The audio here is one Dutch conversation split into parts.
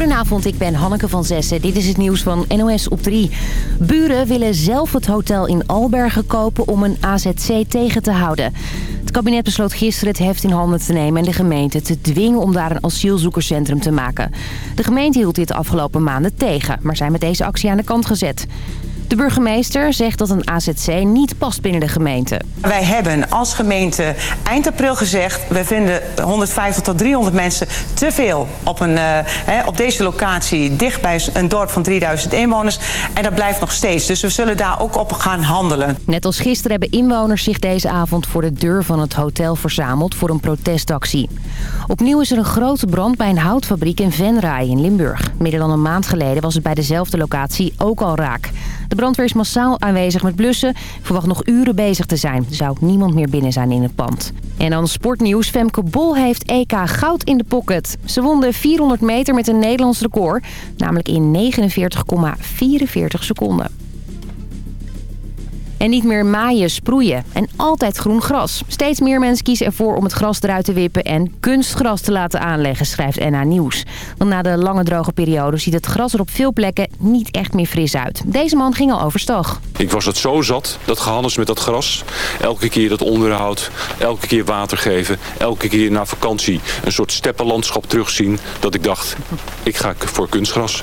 Goedenavond, ik ben Hanneke van Zessen. Dit is het nieuws van NOS op 3. Buren willen zelf het hotel in Albergen kopen om een AZC tegen te houden. Het kabinet besloot gisteren het heft in handen te nemen... en de gemeente te dwingen om daar een asielzoekerscentrum te maken. De gemeente hield dit de afgelopen maanden tegen... maar zijn met deze actie aan de kant gezet. De burgemeester zegt dat een AZC niet past binnen de gemeente. Wij hebben als gemeente eind april gezegd... we vinden 150 tot 300 mensen te veel op, een, uh, hè, op deze locatie... dicht bij een dorp van 3000 inwoners. En dat blijft nog steeds. Dus we zullen daar ook op gaan handelen. Net als gisteren hebben inwoners zich deze avond... voor de deur van het hotel verzameld voor een protestactie. Opnieuw is er een grote brand bij een houtfabriek in Venray in Limburg. Meer dan een maand geleden was het bij dezelfde locatie ook al raak. De brandweer is massaal aanwezig met blussen. Verwacht nog uren bezig te zijn. Er zou niemand meer binnen zijn in het pand. En dan sportnieuws. Femke Bol heeft EK goud in de pocket. Ze won de 400 meter met een Nederlands record. Namelijk in 49,44 seconden. En niet meer maaien, sproeien en altijd groen gras. Steeds meer mensen kiezen ervoor om het gras eruit te wippen en kunstgras te laten aanleggen, schrijft NA Nieuws. Want na de lange droge periode ziet het gras er op veel plekken niet echt meer fris uit. Deze man ging al overstag. Ik was het zo zat, dat gehandels met dat gras. Elke keer dat onderhoud, elke keer water geven, elke keer na vakantie een soort steppenlandschap terugzien. Dat ik dacht, ik ga voor kunstgras.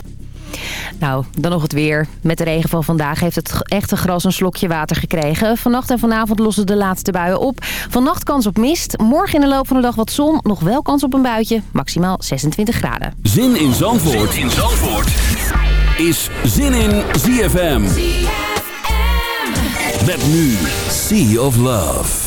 Nou, dan nog het weer. Met de regen van vandaag heeft het echte gras een slokje water gekregen. Vannacht en vanavond lossen de laatste buien op. Vannacht kans op mist. Morgen in de loop van de dag wat zon. Nog wel kans op een buitje. Maximaal 26 graden. Zin in Zandvoort, zin in Zandvoort. is Zin in ZFM. ZFM. Met nu Sea of Love.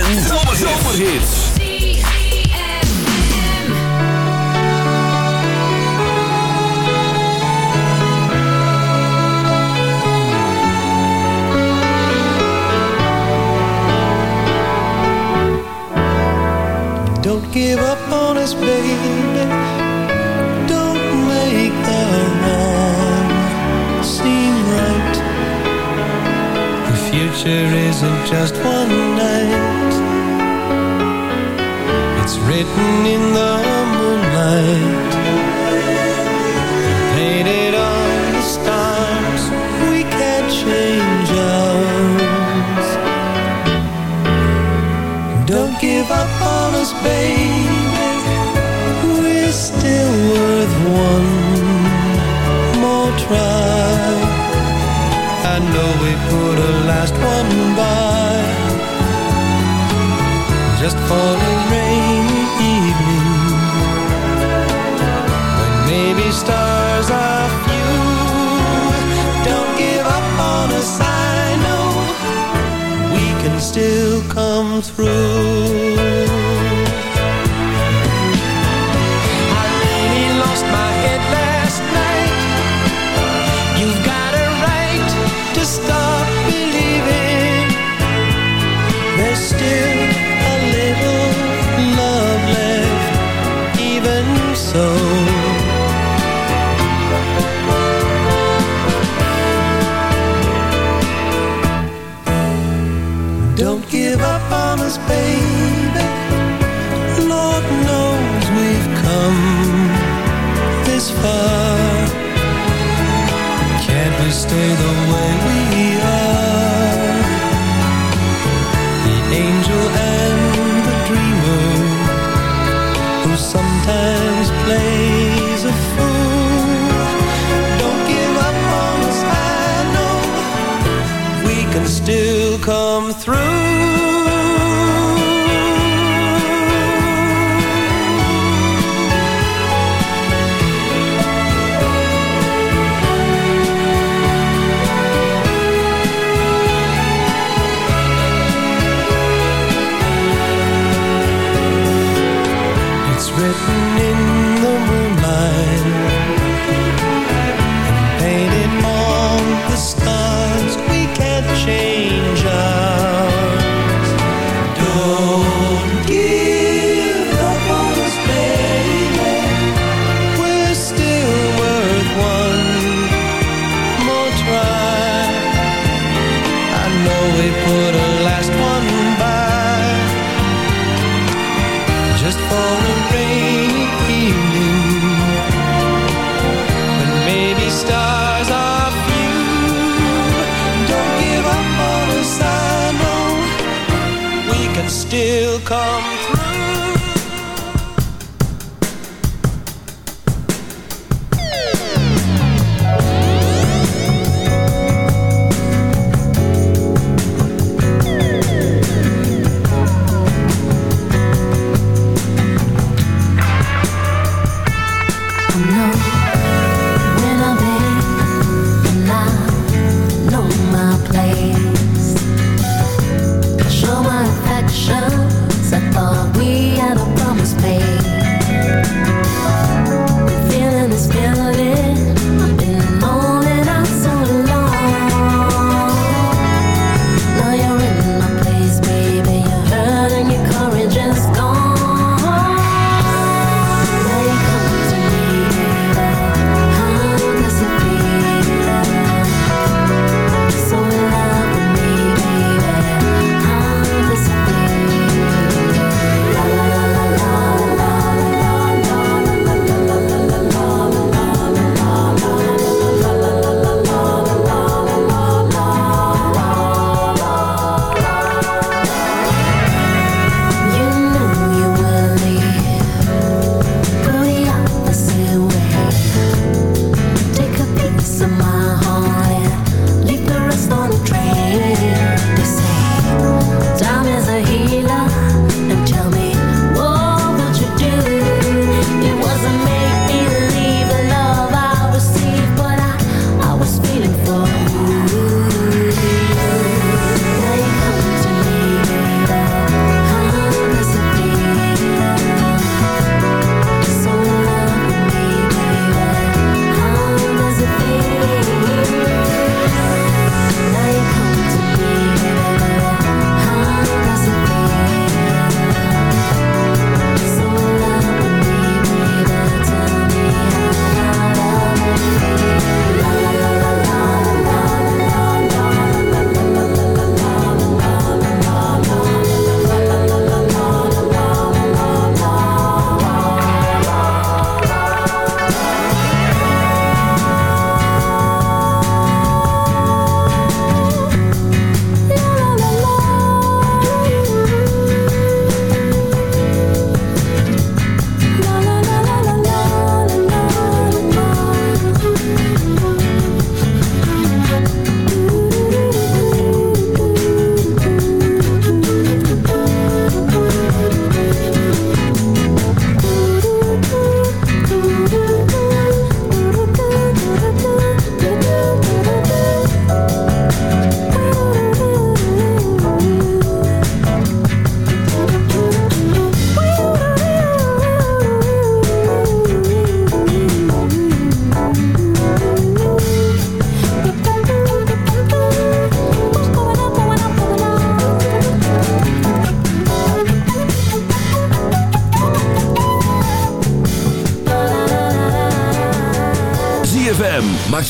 still come through still come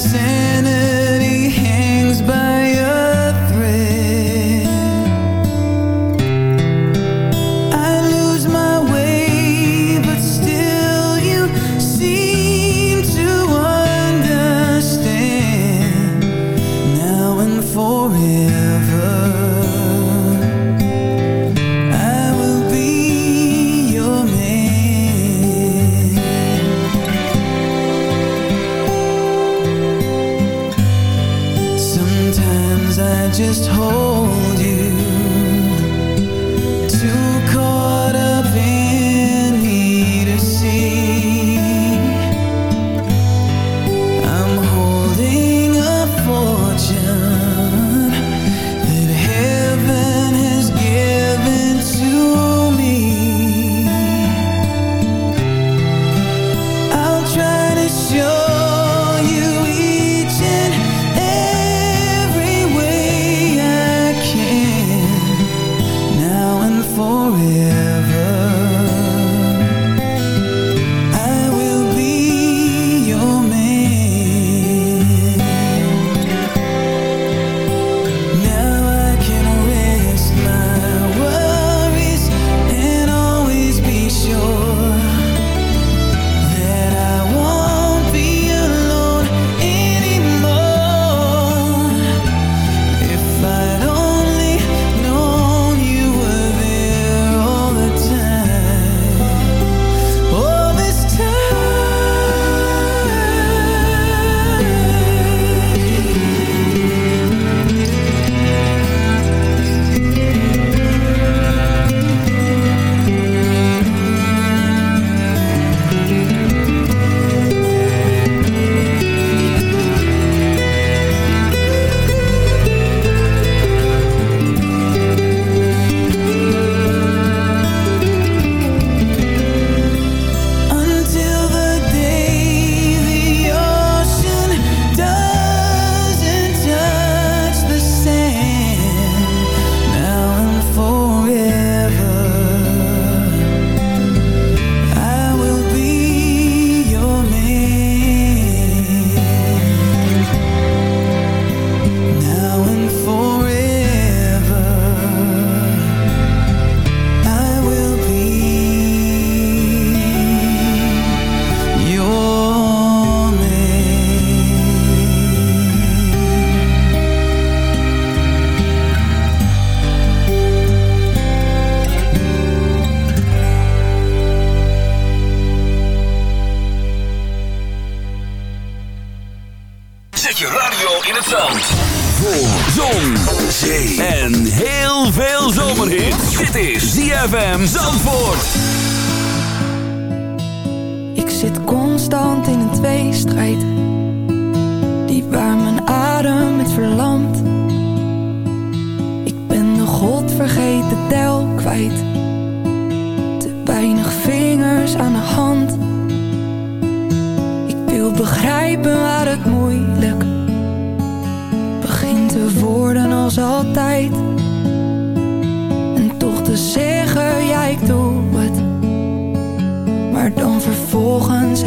sand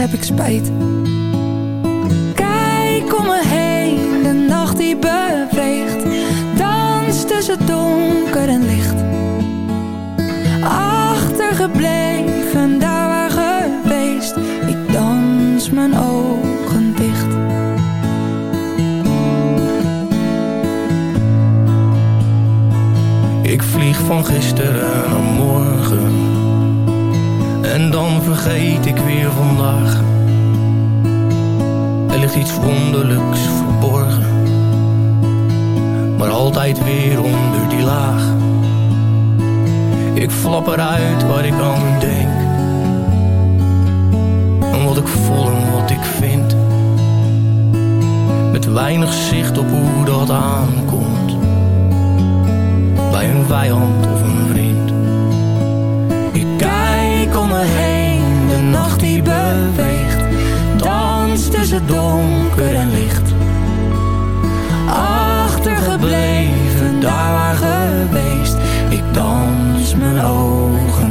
heb ik spijt. Kijk om me heen, de nacht die beweegt. Dans tussen donker en licht. Achtergebleven, daar waar geweest. Ik dans mijn ogen dicht. Ik vlieg van gisteren naar morgen en dan vergeet ik weer vandaag. Er ligt iets wonderlijks verborgen. Maar altijd weer onder die laag. Ik flap eruit waar ik aan denk. En wat ik voel en wat ik vind. Met weinig zicht op hoe dat aankomt. Bij een vijand of een heen, de nacht die beweegt. Dans tussen donker en licht. Achtergebleven, daar waar geweest. Ik dans mijn ogen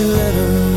could let him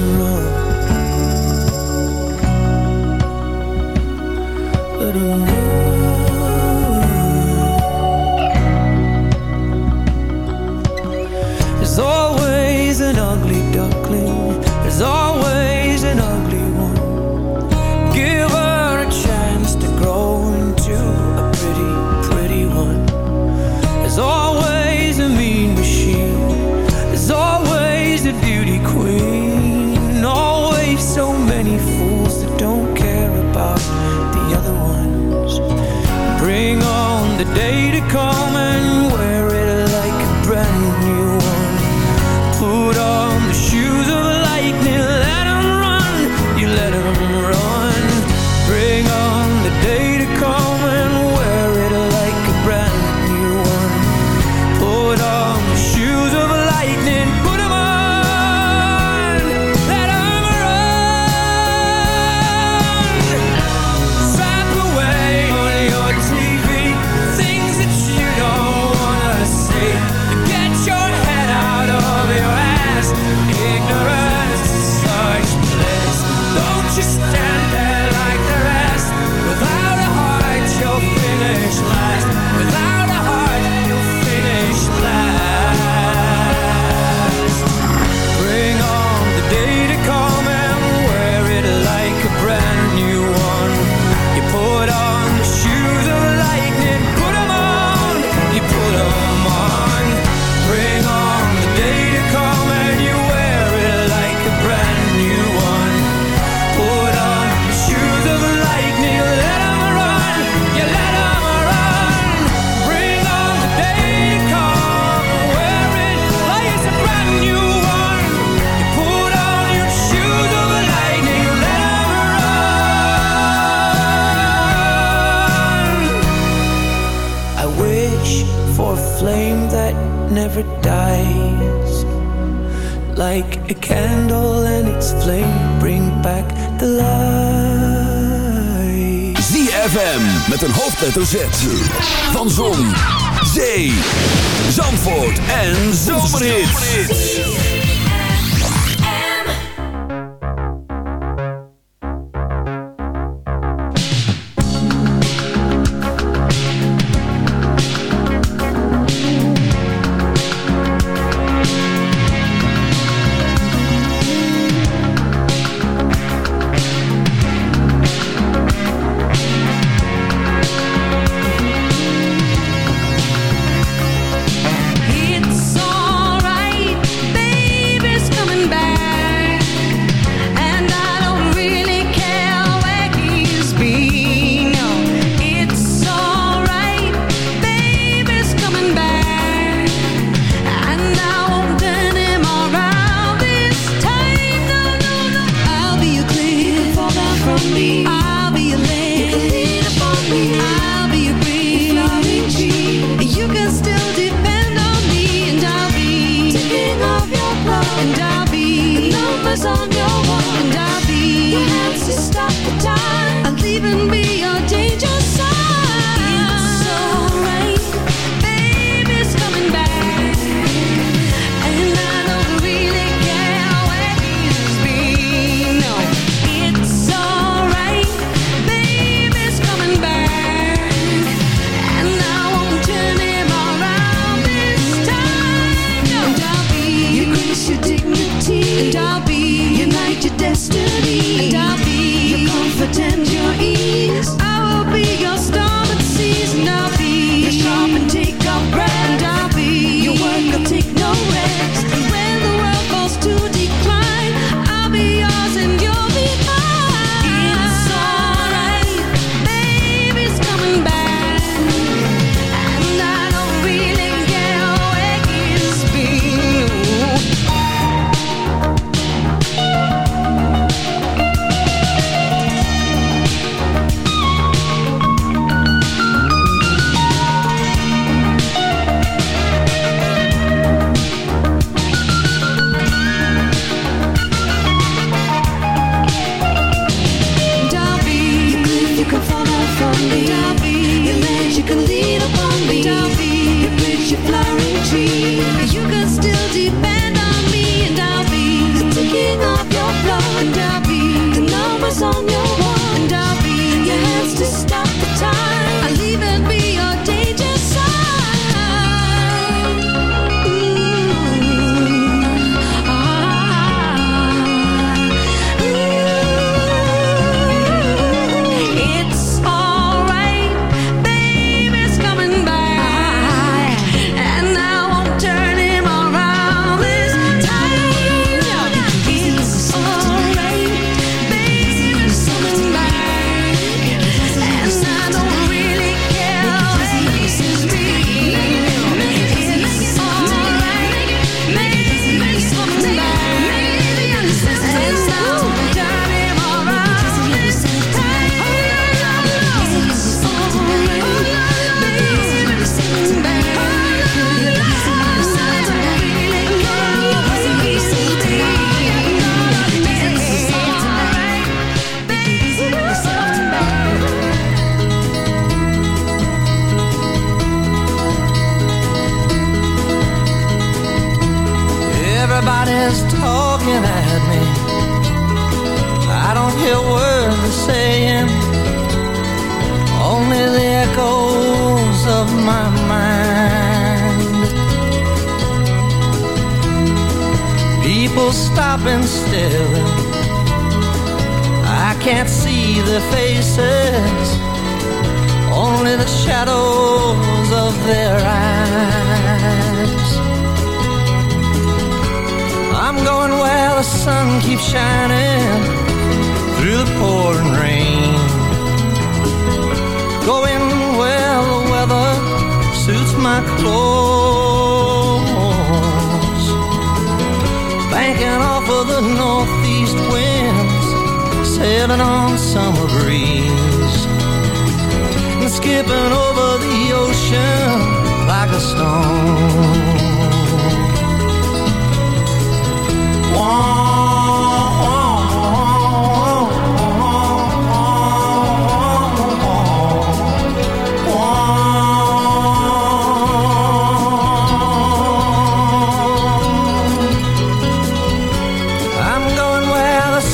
like a candle and its flame bring back the light. ZFM met een hoofdletter Z van zon, zee, Zandvoort en Zomerhits.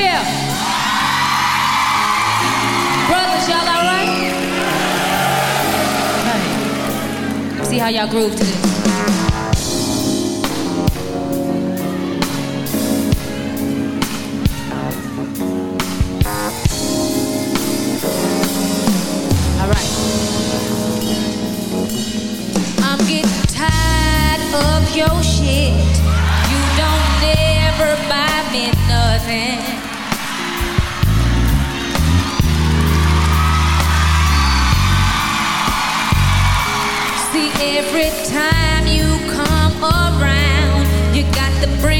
feel? Brothers, y'all all right? Okay. See how y'all groove to this. All right. I'm getting tired of your shit. You don't never buy me nothing. Every time you come around, you got to bring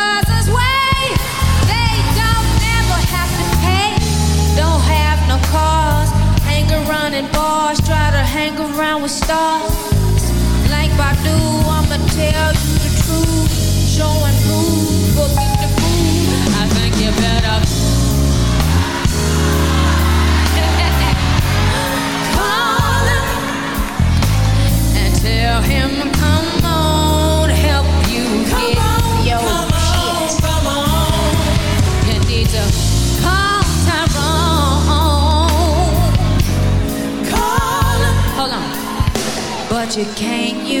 with stars. Like Badu, I'ma tell you the truth, show and prove, you, can you?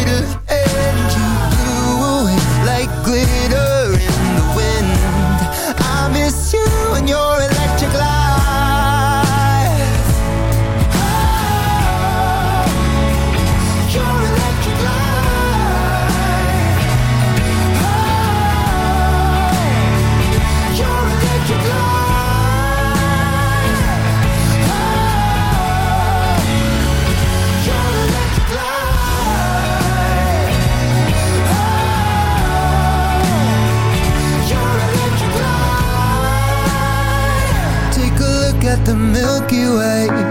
the Milky Way.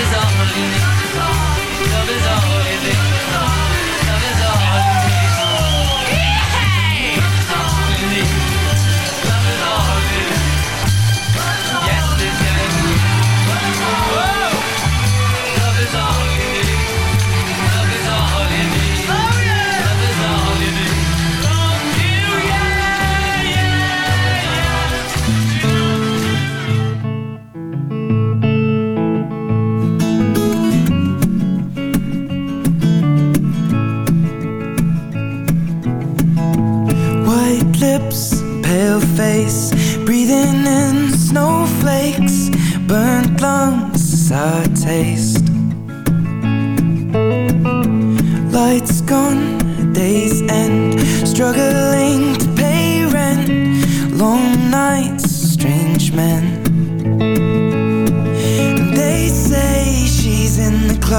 is all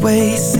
Ways.